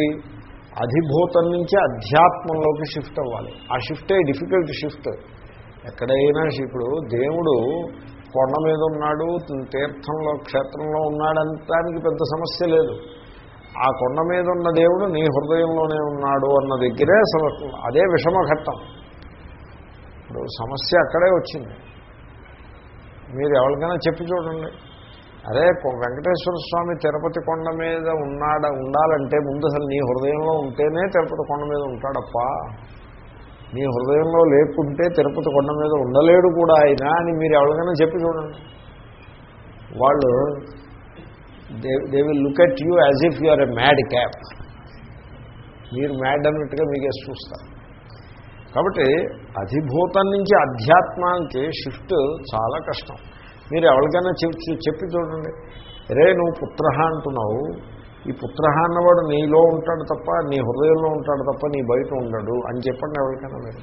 అధిభూతం నుంచి అధ్యాత్మంలోకి షిఫ్ట్ అవ్వాలి. ఆ షిఫ్టే డిఫికల్ట్ షిఫ్ట్ ఎక్కడైనా ఇప్పుడు దేవుడు కొండ మీద ఉన్నాడు తీర్థంలో క్షేత్రంలో ఉన్నాడంటానికి పెద్ద సమస్య లేదు. ఆ కొండ మీద ఉన్న దేవుడు నీ హృదయంలోనే ఉన్నాడు అన్న దగ్గరే సమస్య అదే విషమఘట్టం. ఇప్పుడు సమస్య అక్కడే వచ్చింది. మీరు ఎవరికైనా చెప్పి చూడండి. అరే వెంకటేశ్వర స్వామి తిరుపతి కొండ మీద ఉన్నాడ ఉండాలంటే ముందు అసలు నీ హృదయంలో ఉంటేనే తిరుపతి కొండ మీద ఉంటాడప్పా. నీ హృదయంలో లేకుంటే తిరుపతి కొండ మీద ఉండలేడు కూడా ఆయన అని మీరు ఎవరికైనా చెప్పి చూడండి. వాళ్ళు they they will look at you as if you are a mad cap మీరు మ్యాడ్ అన్నట్టుగా మీకే చూస్తారు. కాబట్టి అధిభూతం నుంచి అధ్యాత్మానికి షిఫ్ట్ చాలా కష్టం. మీరు ఎవరికైనా చెప్పి చెప్పి చూడండి. రే నువ్వు పుత్ర అంటున్నావు. ఈ పుత్ర అన్నవాడు నీలో ఉంటాడు తప్ప నీ హృదయంలో ఉంటాడు తప్ప నీ బయట ఉండడు అని చెప్పండి ఎవరికైనా మీరు.